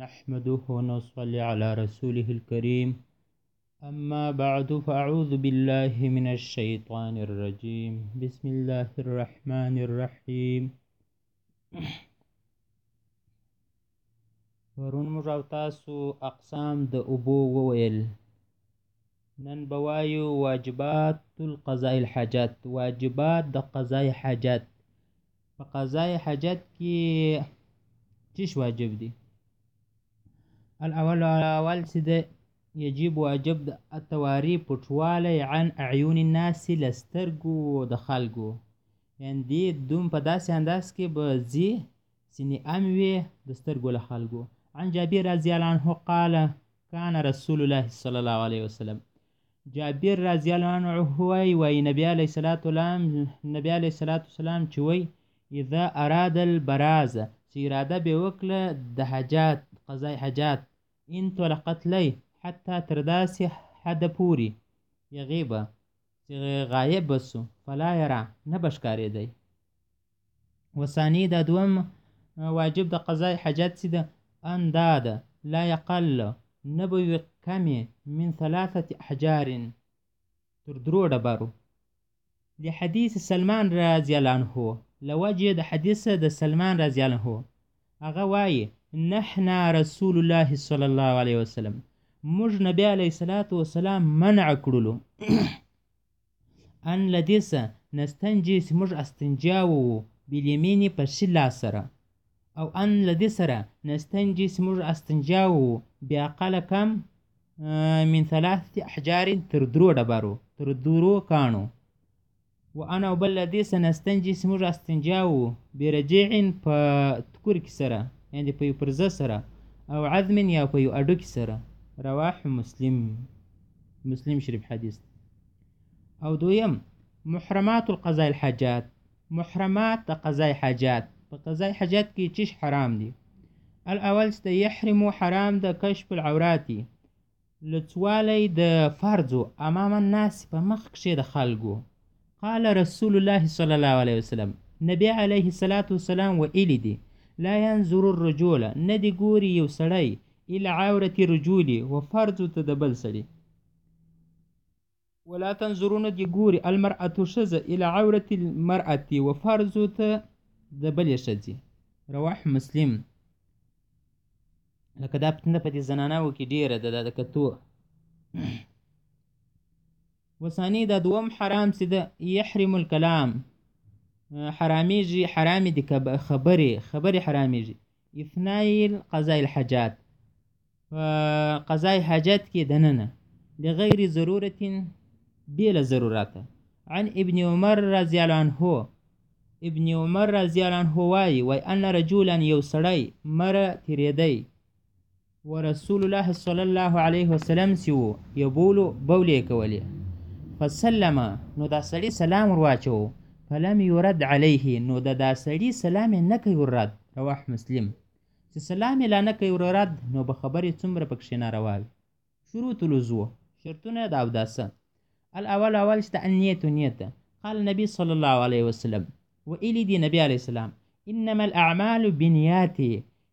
نحمده ونصلي على رسوله الكريم. أما بعد فأعوذ بالله من الشيطان الرجيم. بسم الله الرحمن الرحيم. پرون موږ تاسو اقسام د اوبو وویل نن به وایو واجبات القضاء الحاجات. واجبات د قضاء حاجات. په قضاء حاجت کې چیش واجب دي؟ الأول د یجب واجب د التواري پټوالی عن اعین الناس له سترګو د خلکو یعنې دې دوم په داسې انداز کې به عن جابر رضی الله عنه قال كان رسول الله صلى الله عليه وسلم. جابر رضی الله عنه وایي نبی علیه الصلاة والسلام نبی علیه الصلاة والسلام وایي اذا اراد البراز. چې اراده به وکړه د حاجات. انطلق حتی تر داسې حده پورې یغې به چې غایب به سو فلا یرا نه به ښکارېدی وثاني دا دوم واجب د قضای حاجت چې ده ان دا ده لا یقل نه به وي کمې من ثلاثة احجار تر درو ډبرو لحدیث سلمان رضی الله عنه. لوجه د حدیث د سلمان رضی الله عنه. هغه وایي نهانا رسول الله صلی الله علیه وسلم. موږ نبی علیه الصلاة والسلام منع کړلو أن لدیسه نستنجي چې موږ استنجا وو سره أو أن لدې نستنجي چې موږ وو بأقل کم من ثلاثة أحجار تر درو ډبرو تر درو کاڼو وأنا وبل لدې نستنجي چې موږ استنجا وو برجیع یعنې په یو پرزه سره أو عظم یا په یو اډوکي سره رواه مسلم. مسلم شریف حدیث أو دویم محرمات القضاء الحاجات. محرمات قضاء حاجات. په قضاء حاجات کې چیش حرام دي. الأول چې یحرم حرام د کشف العورات. لڅوالی د فرضو أمام الناس په مخ کې د خلکو قال رسول الله صلی الله علیه وسلم. نبی علیه الصلاة والسلام ویلی دي. لا ينظر الرجل نه دی ګوري یو سړی الى عورة رجول و فرض ته د بل سړي. ولا تنظرون دی ګوري المرأة ښځه الى عورة المرأة و فرض ته د بلې ښځې. رواه مسلم. لکه دا فتنه په دې زناناو کې ډیره ده د کتو. وثاني دا دوم حرام چې ده؟ یحرم الکلام حرامیږي حرامې دي خبرې خبرې حرامیږي افنای قضاء الحاجات په قضاء حاجت کې دننة. لغیر ضرورت بلا ضرورت عن ابن عمر رضی الله عنه. ابن عمر رضی الله عنه وایي وای أن رجلا یو سړی مر تیریدی ورسول الله صلی الله علیه وسلم سی وو یبولو بولې کولې فسلم نو دا سلام ورواچو فلم يرد عليه. نو د دا سړي سلام نه کوي رد. رواه مسلم. چې سلام لا نه کوي رد نو به خبرې څومره پکښې ناروا وي شروط الوضوء شرطونه د اوداسه. الأول اول چې النیت نیت قال النبي صلى الله عليه وسلم. ویلي دي نبي عليه السلام. إنما الأعمال بالنيات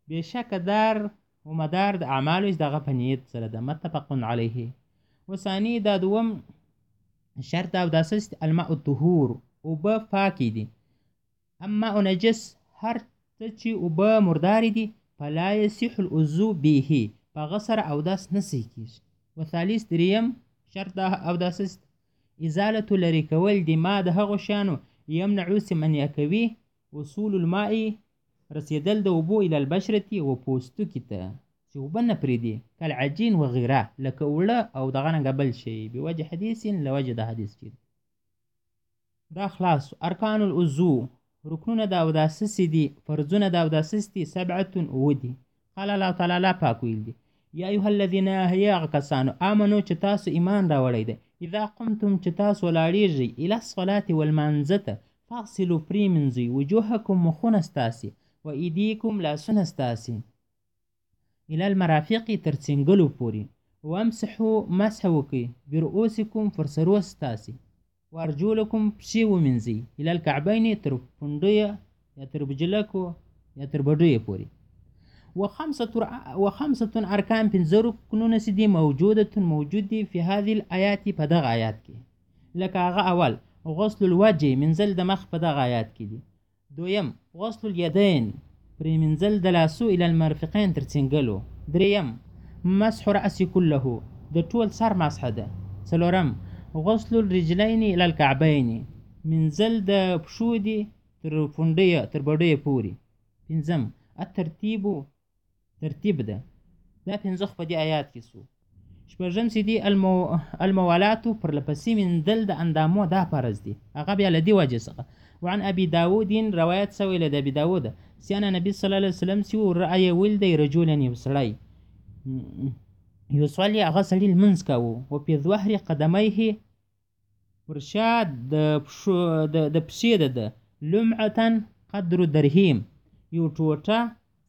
بېشکه دار ومدار د اعمالو دغه په نیت سره ده. متفق علیه. والثاني دا دوم شرط د اوداسه ست الماء الطهور. اوبه پاکې دي. أما أو نجس هر څه چې اوبه مردارې دي فلا یصح الوضو به په هغه سره أوداس نه صحیح کېږي وثالث دریم شرط د اوداس إزالة لرې کول د ما د هغو شیانو یمنعو چې منع کوي وصول الماء رسیدل د اوبو الی البشرة و پوستکي ته چې اوبه نه پرېږدي کالعجین وغیره لکه اوړه أو دغه رنګه بل شی بوجه حدیث لوجه د حدیث کې دا خلاص. ارکان الوضو رکنونه د اوداسه دي فرضونه د اوداسه دي سبعه اوه دي قال الله تعالی لا پاک ویل دي یا ایها الذین یا کسانو آمنو چې تاسو ایمان راوړی دی. اذا قمتم چې تاسو ولاړیږئ الی الصلاة والمانځه ته فاغسلوا پرېمنځئ وجوهکم مخونه ستاسې و ایدیکم لاسونه ستاسې الی المرافق تر څنګلو پورې. وامسحو مسح وکړئ برؤوسکم پر سرو ستاسې وارجلکم پښې ومینځئ الی الکعبین تر پنډیو یا تر بجلکو یا تر بډیو وخمسة وخمسة أركان پنځه رکنونه چې دي موجودة موجود دي في هذه الآيات آیات کې لکه هغه أول غسل الوجه منزل د مخ آیات کې دي. دویم غسل الیدین پرې منزل د لاسو إلى المرفقین تر څنګلو دریم مسح رأس كله. د ټول سر مسح ده. څلورم غسل الرجلین إلى الكعبین منزل د پښو دي تر پونډۍ تر بډۍ پوري پنځم الترتیب ترتیب ده. دا پنځه په دې آیات کې سو. دي المو... الموالات پر لپسې مندل د اندامو دا فرض دي. هغه بیا له دې وعن أبي داود رواية سوي لدى أبي داود سيانا النبي صلى الله عليه وسلم سيو رأي ولدي رجولا يبصري يصلي هغه سړي وفي ظهر قدميه د پښې د لمعة قدر ټوټه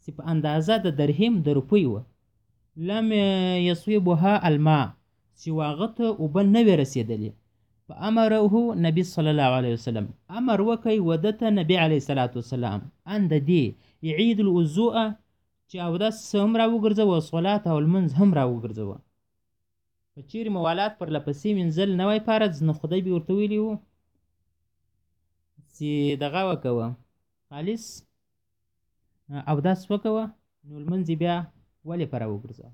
چې په أندازة د درهم د روپۍ وه لم یصوبها الماء. چې واغه ته اوبه نه فأمره نبی صلی الله علیه وسلم. أمر وکي ودته نبی علیه الصلاة والسلام. أن د دې يعيد الوضوء چې اودس هم را وګرځوه صلات او لمنځ هم را وګرځوه. په چیرې موالات پر لپسې مینځل نوی فرض نو خدای به ورته ویلي وو چې دغه وکوه. خالص اودس وکوه نو لمونځ بیا ولې په راوګرځوه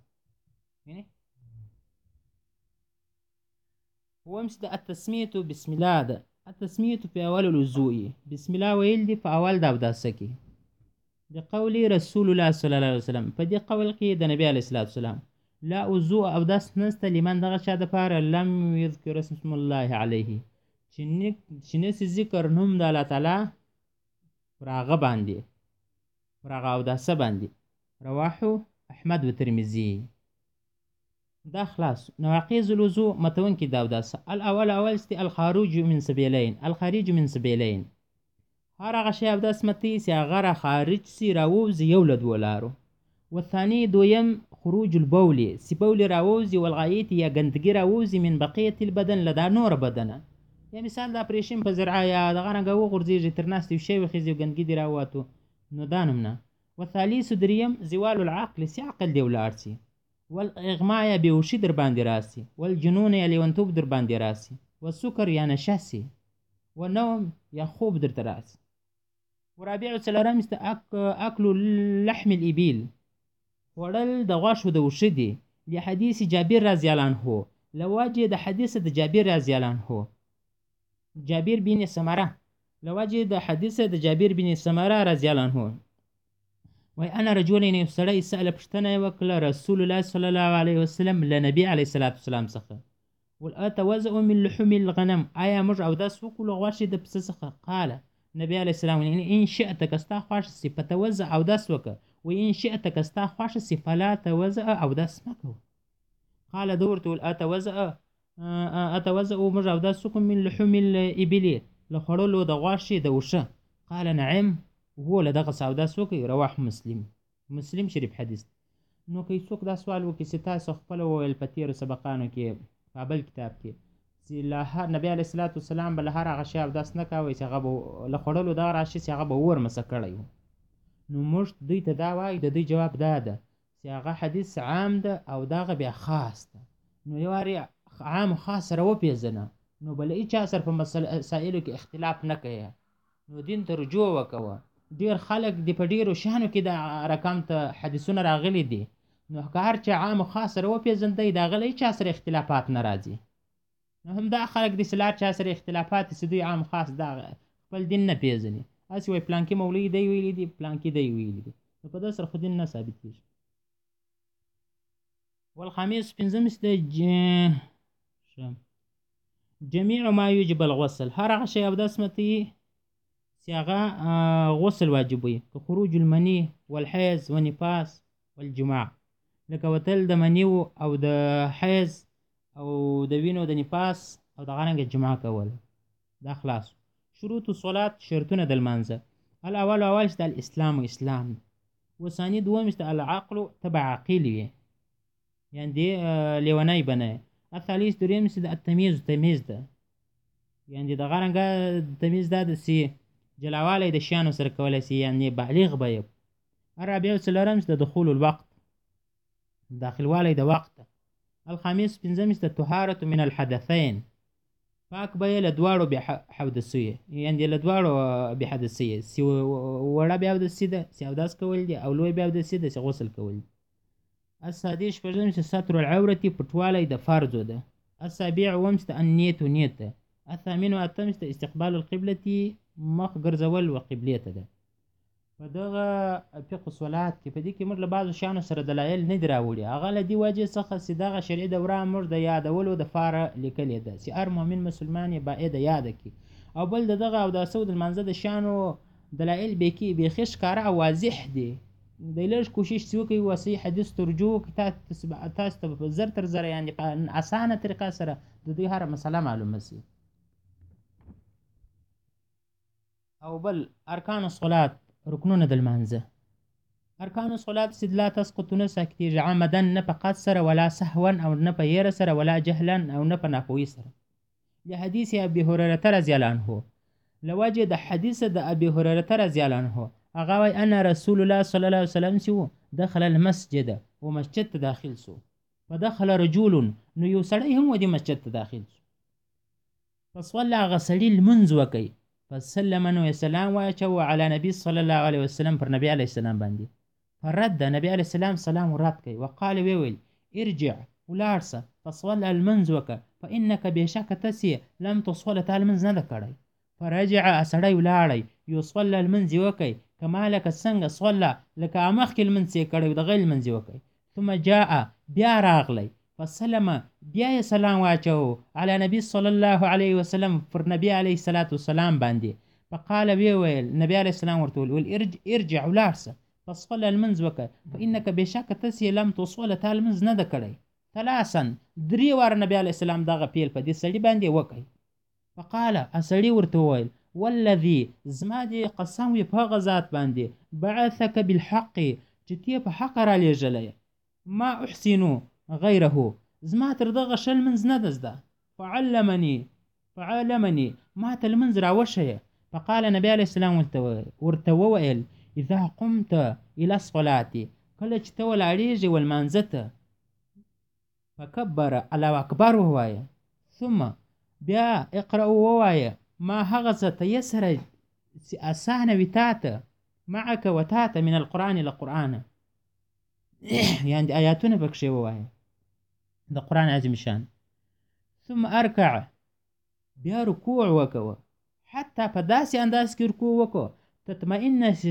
اووم چې د التسمیة بسم الله ده. التسمیة په اول الوضوء بسم الله ویل دي په اول د اوداسه کې د قول رسول الله صلی الله علیه وسلم په دې قول کې د نبی علیه والسلام لا وضوء اوداس نسته لمن دغه چا دپاره لم یذکر اسم الله علیه چې نسي ذکر نوم د الله تعالی پر هغه باندې پر هغه اوداسه باندې. رواه احمد و ترمذي. دا خلاص. نواقض الوضوء ماتونکې دا اوداسه. الاول اول است الخارج من السبيلين. الخارج من السبيلين هر هغه شی اوداس ماتي چې هغه را خارج سي راووزي یو له دوه لارو. والثاني دویم خروج البول. سي بول راووزي والغائط یا ګندګي راووزي من بقیة البدن لدا نور بدنه. یا مثال د اپریشن په ذریعه یا دغه رنګه وغورځېږي تر ناستې شی وخېږي أو ګندګي دې راووتو نو دا نوم نه. والثالث دریم زوال العقل. سي عقل دی ولاړ سي والإغماء یا بیهوشي در باندې راسي والجنون یا لیونتوب در باندې راسي والسکر یا نشه سي والنوم یا خوب درته والرابع څلورم است اکل لحم الابل خوړل د غوښو د اوښه دي لحديث جابر رضی الله عنه. لوجه د حدیث د جابر رضی الله عنه. جابر بن سمرة. لوجه د حدیث د جابر بن سمرة رضی الله عنه. وای أن رجلا یو سړی سأله پوښتنه یې وکړه رسول الله صلی الله علیه وسلم له نبی علیه الصلاة والسلام څخه. ول اتوضأ من لحوم الغنم. آیا موږ اودس وکړو غوښې د پسه څخه؟ قال نبی علیه السلام ان شئت کستا خوښ سي فتوضأ اودس وکړه. و ان شئت کستا خوښ سي فلا توضأ اودس مکو قال دورت ول اتوضأ اتوضأ موږ اودس وکړو من لحوم الابل له د غوښې د اوښه قال نعم. هو له دغه څخه اودا وکړي رواه مسلم. مسلم شریف حدیث. نو که څوک دا سوال وکړي چې تاسو خپل وویل سبقانو کې په بل کتاب کې. چې له هر نبی علیه الصلاة والسلام به له هر هغه شی اودس نه کوئ چې هغه به له خوړلو دغه راشي چې هغه به ورمسه کړی و نو موږ دوی ته دا وایو د دوی جواب دا ده چې هغه حدیث عام ده او دغه بیا خاص ده. نو یو عام خاص سره وپېژنه نو بل هیچا سره په مسایلو کې اختلاف نه کوي نو دین ته رجوع وکوه. ډیر خلک د په ډیرو شانو کې د رقم ته حدیثونه راغلي دي. نو که هر چا عام خاص سره وپېژندی د هغه له چا سره اختلافات نه راځي نو همدا خلک د سلار چا سره اختلافات چې دوی عام خاص دا خپل دین نه پیژني هسې وایي پلانکي مولوي دی ویلي دي پلانکي دی ویلي دي. نو په دې سره خو دین نه ثابت کېږي والخامس پنځم د جميع ما يجب الغسل. هر هغه شی اودس متي چې هغه غسل واجبوي که خروج المني والحیض ونفاس والجماع. لکه وتل د منیو او د حیض أو د وینو د نفاس أو د غرنګ جماع کول. دا خلاص. شروط الصلات شرطونه د لمانځه. الأول اول چې الاسلام اسلام. والثاني دوم چې العقل طبع عقیل وي یعنی دی لیونی بنه. الثالث دریم چې د التمیز تمیز ده. یعنی د غرنګ تمیز ده سی جلاوالی د شیانو سره کولی سي یعنې بالغ یې. الرابع څلورم د دخول الوقت. داخلوالی د وقت الخامس پنځم د طهارة من الحدثین پاک به له دواړو بې حدثي یعنې له دواړو بې حدثي سي وړه بې حدثي ده سي اودس کول دي أو لوی بې حدثي ده سي غسل کول دي السادس شپږم چې ستر العورة پټوالی د فرضو ده. السابع اووم چې النیت نیت ده الثامن اتم چې استقبال القبلة مخ ګرځول و قبلې ته ده. په دغه فقه صلات کې په دې کې موږ له بعضو شیانو سره دلایل نه دي راوړي. هغه له دې وجې څخه چې دغه شرعي دوره موږ د یادولو دپاره لیکلې ده چې هر مؤمن مسلمان یې باید یاده کړي. او بل د دغه اوداسه د لمانځه د شیانو دلایل بیخي ښکاره او واضح دي. د لږ کوشش چې وکړي وصحیح حدیث ترجو تاسو ته په زر تر زره یعنې په اسانه طریقه سره د دې هره مسله معلومه سي. او بل ارکان الصلات رکنونه د لمانځه ارکان الصلات چې لا تسقط نه سکتیږي عمدا نه په ولا سهوا أو یره سره ولا جهلا أو نه په ناپوهي سره لحديث أبي هريرة رضي الله عنه لوجه د حدیث د أبي هريرة رضي الله عنه وای أنا رسول الله صلى الله عليه وسلم سو دخل المسجد ومسجد داخل سو. فدخل رجل نو هم ودی مسجد داخل سو. پس ولا غسړی المنځ وکي فسلم نو سلام واچو على نبي صلى الله عليه وسلم پر نبي عليه السلام باندې فرد نبي عليه السلام سلام ورات کوي وقال ویل ارجع ولارسه فصلى المنز وك فإنك بشك تسي لم تصل تعال المنز نه فرجع سړی ولاړی یو صلى المنز وکي کما لك څنګه صلى لك مخکې المنز کړی د غیر ثم جاء بیا راغلی. فسلم. بیا یې سلام واچو علی نبی صلی الله علیه وسلم پر نبی علیه الصلاة والسلام باندې. فقال وی ویل نبی علیه السلام ورته ویل ارجع ارجع ولاړسه فصلى المنز وکړه فإنك بشک تسی لم تصل تا المنز نه ده کړی. ثلاثا درې وار نبی علیه السلام دغه پیل په دې سړي باندې وکړي فقال اسړي ورته ویل والذي زما دې قسم وي په هغه ذات باندې. بعثك بالحق چې تی په حق را لېږلی. ما احسنو. غیره زما تر دغه شل منځ نه ده فعلمني فعلمني. ما ته راوښیه فقال نبی علیه السلام ورته وویل إذا قمت إلى الصلاة کله چې ته ولاړېږې ولمانځه ته فکبر الله ثم بیا اقرأ ووایه ما هغه څه تیسره چې اسانه ته معك وتا ته من القرآن له قرآنه یعنې آیاتونه پکښې ووایه د قرآن عظیم شان ثم رکوع وکوه حتی په داسې انداز کې رکوع وکړه تطمئن سي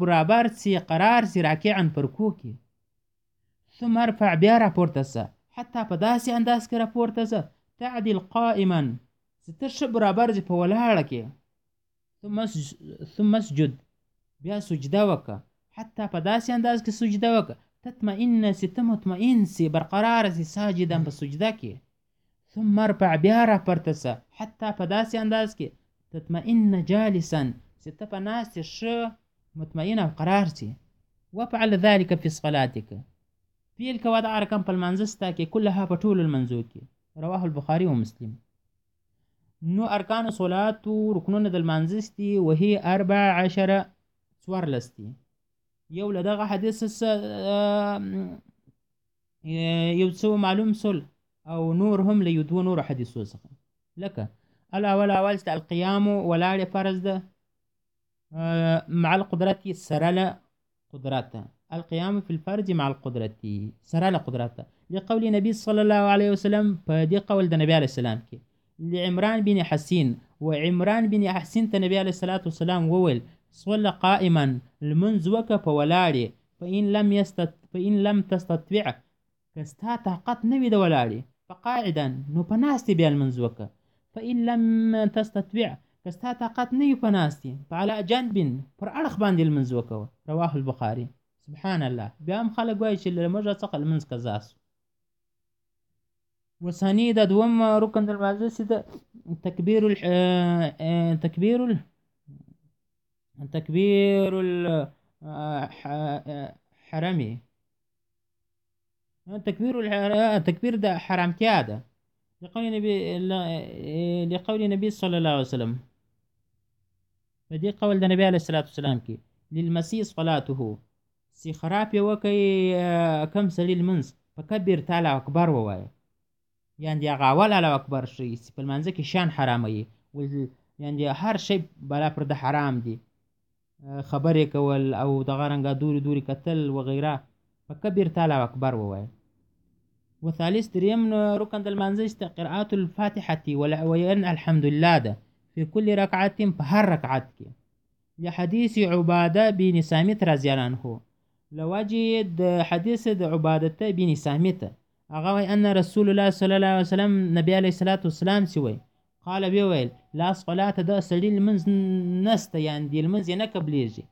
برابر سي قرار سي رکوع کې ثم أرفع په داسې انداز کې راپورته سه تعدل قائما. ښه برابر سي په ولاړه کې ثم أسجد بیا سجدة وکړه حتی په داسې انداز تطمئن سي ته مطمئن سي برقرار سي ساجدا سجده کې ثم ارفع بیا راپورته سه حتی په داسې انداز کې تطمئن جالسا. چې ته په ناستې ښه مطمئن أو قرار سي. وافعل ذلك في صلاتك. فعل کوه دغه رقم په لمانځه ستا کې کلها په ټولو لمنځو کې رواه البخاري ومسلم. نو ارکان صلات رکنونه د لمانځه دي وهي أربع عشره څوارلس دي یو له دغه حدیث یو څه معلوم سول أو نور هم له یو دوه نور حدیثو څخه لکه الأول أول چې القيام ولاړې فرض ده مع القدرة سره له قدرته القيام في الفرج مع القدرة سره له قدرته لقول نبي صلى الله عليه وسلم دې قول د نبی عليه السلام کې لعمران بن حسين وعمران بن حسين ته نبی عليه الصلاة والسلام وویل صلى قائما لمنځ ولاړې فإن لم يستط... فإن لم تستطيع کستا طاقت نه فقاعدا نو په ناستې بیا فإن لم تستطيع کستا طاقت نه فعلى جنب پر اړخ باندې رواه البخاري. سبحان الله بیا هم خلک وایي چې له موږ څخه لمنځ قضا سو وثاني دوم. تکبیر ال... تكبير الحرمي تكبير تكبير ده حرامتیا ده لقول النبي لقول النبي صلى الله عليه وسلم. فدي قول النبي عليه الصلاة والسلام كي للمسيح صلاته. چې خراب یې وکړي کم سړي لمونځ په ووایه یعنې هغه اول الله اکبر چې په لمانځه کې شان حراموي یعنې هر شی بلا پر د حرام دي. خبرې کول أو دغه رنګه دوري دوري کتل وغیره کبیر تعالی اکبر ووایه وثالث دریم رکن د لمانځه قراءة الفاتحة وین الحمد لله ده في كل ركعة په هر رکعت کې. عبادة بن سامت رضي الله عنه. لوجه د حدیث د بن سامت هغه ان رسول الله صلی الله علیه وسلم نبی علیه الصلاۃ والسلام وای قال ویل لا صلاة د سړي لمنځ نسته یعنی د لمنځ نه قبليږي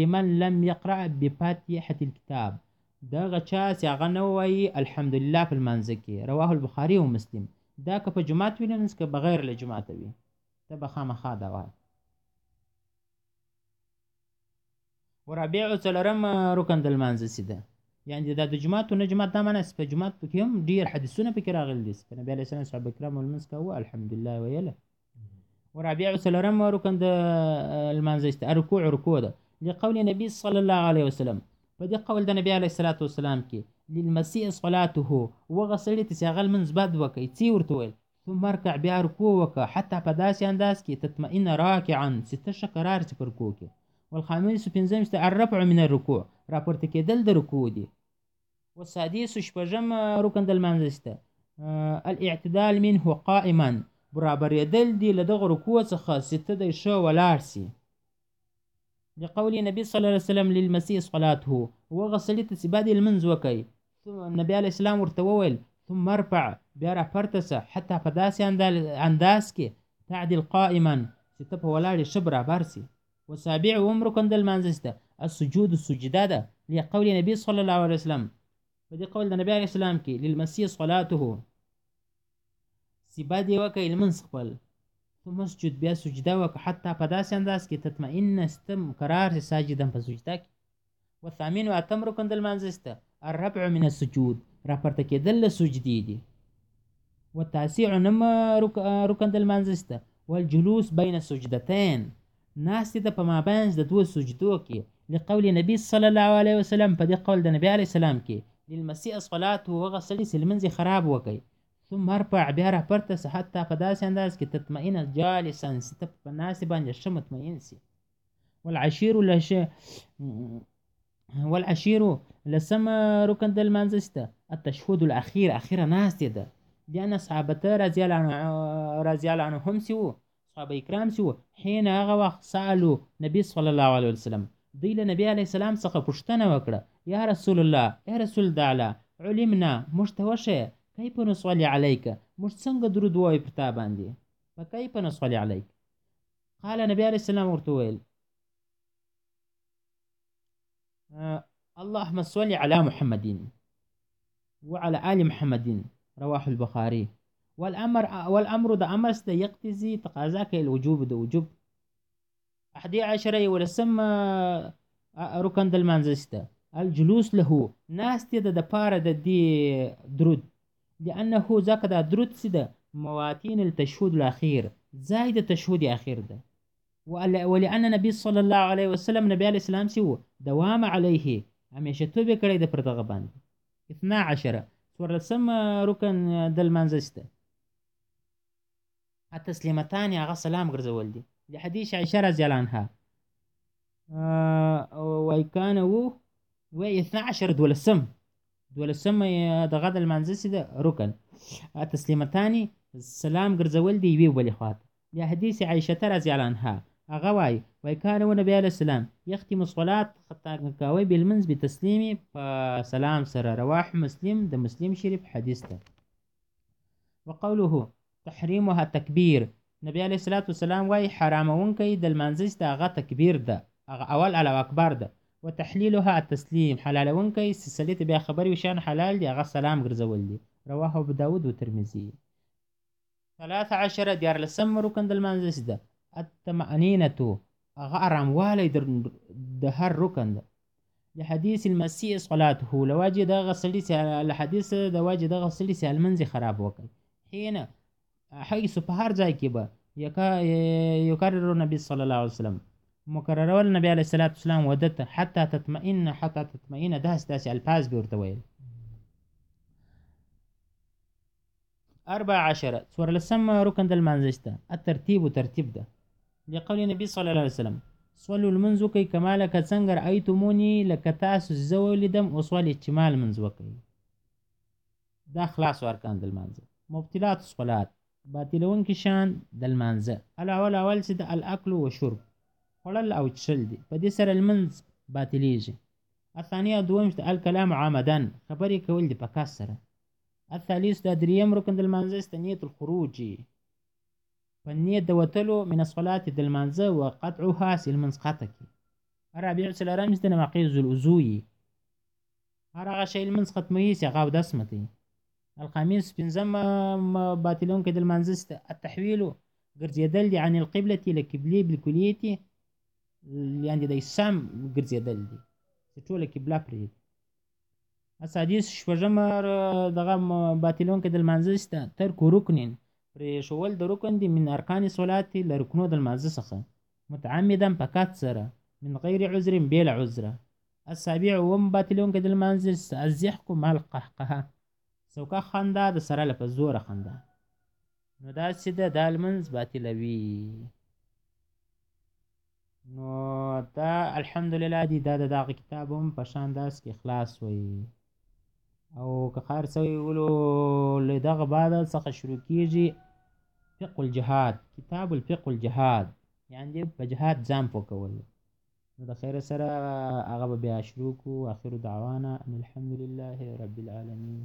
لمن لم يقرأ بفاتحة الكتاب. دغه چا چې هغه نه وایي الحمدلله په رواه البخاري أو مسلم دا که په جماعت وي لمونځ که وي به خامخا دا وایه ورابع څلورم رکن د لمانځه یعنې دا د جماعت نه جماعت دا معنی په جماعت کې هم ډیر حدیثونه پکې راغلي دي په نبی علیه السلام صحابه کرام لمونځ کوه الحمدلله ویله ورابع څلورم رکن د لمانځه سي رکوع رکوع ده. لقول نبی صلی الله علیه وسلم. دې قول د نبی علیه الصلاۃ والسلام کې للمسیح صلاته. وغه سړي چې هغه څه ورته ویل ثم ارکع بیا رکوع وکړه حتی په داسې انداز کې تطمئن راکعا چې ته ښه قرار چې والخامس پنځم چې الرفع من الرکوع راپورته کېدل د رکوع دي. والسادس شپږم رکن د لمانځه الاعتدال منه قائما. برابرېدل دي له دغه رکوع څخه چې ته د لقول النبي صلى الله عليه وسلم للمسيح صلاته ته چې بعد المنځ وکي نبی علی السلام ورته ثم ارفع بیا را پرته حتی په تعدل قائما چې ته په ولاړې ښه برابر سي وسابع عمر کندل مانځسته السجود السجده ده لقول النبي صلى الله عليه وسلم په قول نبی عليه السلام کې للمسيح صلاته. سبادي وکي المنس خپل ثم اسجد بیا سجده وکړه حتی په داسې انداز کې تطمئن استم قرار ساجدا په سجده واتم رکن د الربع من السجود. راپورته کېدل له سجدې دي. والتاسع نم رکن د لمانځسته والجلوس بین السجدتين. ناستې ده په مابینځ د دوه سجدو کې لقول نبی صلی الله علیه وسلم دې قول د نبی السلام کې صلاته وغه سړي چې لمنځ خراب وکړي ثم أرفع بیا راپورته سه حتی انداز کې تطمئن جالسا. چې ته په ناستې باندې ښه مطمئن سي لسم رکن د لمانځه سته التشهد الأخير اخیره ناستې ده لأن صحابته رضي الله عنهم سووا صحابه کرام سألوا حين هغه وخت سالو نبی صلی الله علیه وسلم. دوی له نبی علیه السلام څخه پوښتنه وکړه یا رسول الله یا رسول الله علمنا وښیه کیف نصلي عليك؟ موږ څنګه درود وایو پر تا باندې فکیف نصلي عليك؟ قال نبی علیه السلام ورته ویل اللهم صل على محمد وعلى آل محمد رواه البخاري. والأمر والأمر ده أمر ده يقتضي تقاضا الوجوب ده وجوب. أحدي عشر ولسم ركن دل منزسته الجلوس له. ناس ده د پاره د دې درود. لأنه ذاك دا درود سده مواتين التشهد الأخير. زايد التشهد الأخير ده ولأن النبي صلى الله عليه وسلم نبي عليه السلام دوام عليه. همیشه توبه کړی د پر دغه باندې 12 څوارلسم رکن د لمانځسته التسلیمتان هغه سلام ګرځول دي لحديث رضي الله عنها وای وو و 12 دولسم دولسم دغه د لمانځسي د رکن التسلیمتان سلام ګرځول دي وی ولې خواته. لحديث عائشة رضي الله عنها. هغه وای وای کان السلام. یختم الصلاة خطا کوي بالمنز بتسلیم په سلام سره رواه مسلم د مسلم شریف حدیث ده وقوله تحریمها تکبیر نبی علیه الصلاة والسلام وای حرامونکی د لمانځه د هغه تکبیر ده. هغه أول الله اکبر ده. وتحلیلها التسلیم حلالونکی سلسلة ته بیا خبرې وشأن حلال دي سلام ګرځول دي رواه أبو داود و ترمذی 13 دیار لسم رکن د لمانځه ده الطمأنينة هغه اراموالی د هر رکن ده لحديث المسيح صلاته لواجه دغه سړي الحديث د واجه دغه سړي سالمنځ خراب وکړي حين حيث په هر ځای یکرر النبي صلی الله علیه وسلم. مکررول نبی علیه الصلاة والسلام وده ته حتی تطمئن حتی تطمئن. داسې داسې الفاظ به ورته ویل أربع عشرة څوارلسم رکن د لمانځه ته الترتیب ترتیب ده. لقول نبی صلی الله علیه وسلم صلو لمونځ وکئ کما لکه څنګه رأیتموني لکه تاسو زه ولیدم ولې چې ما لمونځ وکئ دا خلاص ارکان د لمانځه مبطلات الصلات باطلونکي شان د لمانځه الأول اول چې د الاکل و شرب خوړل أو څښل دي په دې سره لمونځ باطلیږي الثانیه دوم چې الکلام عامدا خبرې کول دي په کس سره. الثالث دا دریم رکن د لمانځه استنیت الخروج. په نیت د وتلو من الصلاة د لمانځه وقطعها سي لمنځ قطع کی. الرابع څلورم چې د نواقض الوضوء هر هغه شی لمنځ ختموي چې هغه اودس متي الخامس پنځم باطلون کې د لمانځه التحويل ګرځېدل دي عن القبلة لقبلې بالکلیت. يعني د سم ګرځېدل دي. چې ټوله قبله پرې اسادیس شپږم دغه باطلون کې د لمانځه ترک رکنین پرې شول د رکن دي من ارکان صلات له رکنو د لمانځه څخه. متعمدا پکات سره من غیر عذر بلا عذر. السابع وم باطلون کې د لمانځه الزحق مع القهقه سوکا خندا د سره لپاره زور خندا. نو دا چې د دالمنز باطلوي نو دا الحمدلله دی دا دغه کتاب هم په شان داس کې خلاص وي أو که خیر سوی ولو له دغه بعد څخه شروع کیږي فقه الجهاد کتاب الفقه الجهاد. یعنی په جهاد ځان پوکول نو د خیر سره هغه بیا شروع اخر دعوانا ان الحمد لله رب العالمین.